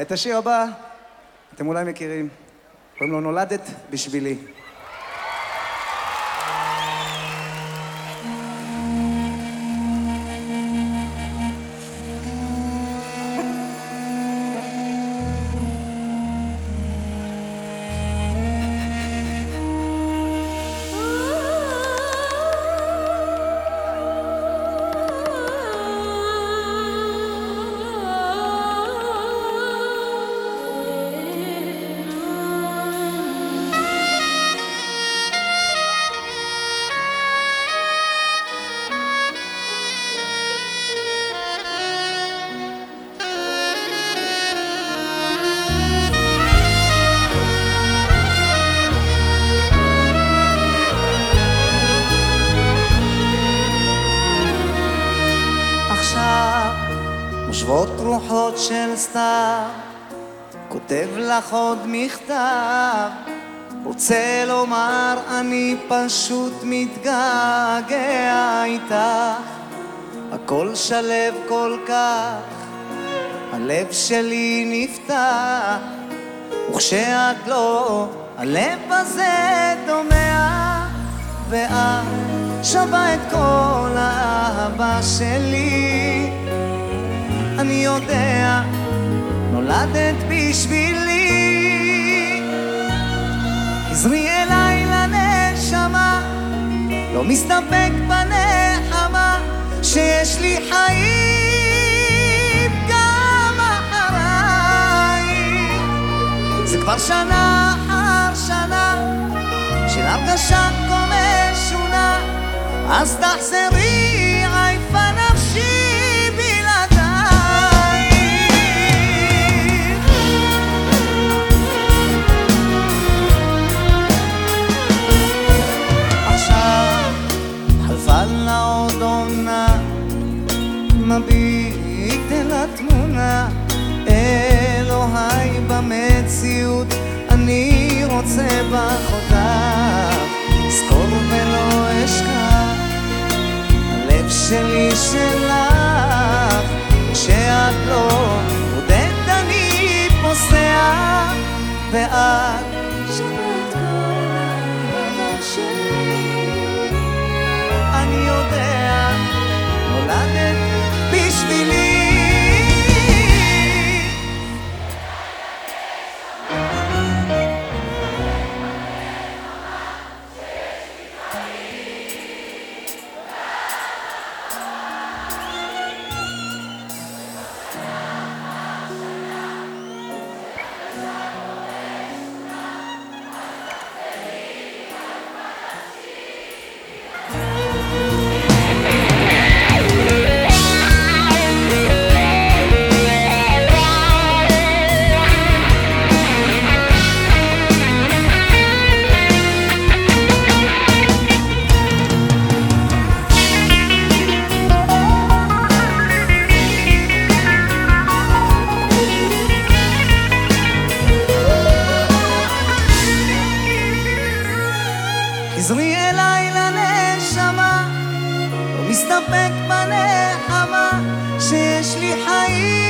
את השיר הבא אתם אולי מכירים, קוראים לו נולדת בשבילי. של סתיו, כותב לך עוד מכתב, רוצה לומר אני פשוט מתגעגע איתך, הכל שלב כל כך, הלב שלי נפתח, וכשאת לא, הלב הזה דומע, ואת שווה את כל האהבה שלי. אני יודע, נולדת בשבילי. חזרי אליי לנשמה, לא מסתפק בנחמה, שיש לי חיים גם אחריי. זה כבר שנה אחר שנה של הרגשה כה משונה, אז תחזרי מביט אל התמונה, אלוהי במציאות, אני רוצה בך אותך, אזכור ולא אשכח, הלב שלי שלך, כשאת לא בשבילי. מסתפק בנחמה שיש לי חיים.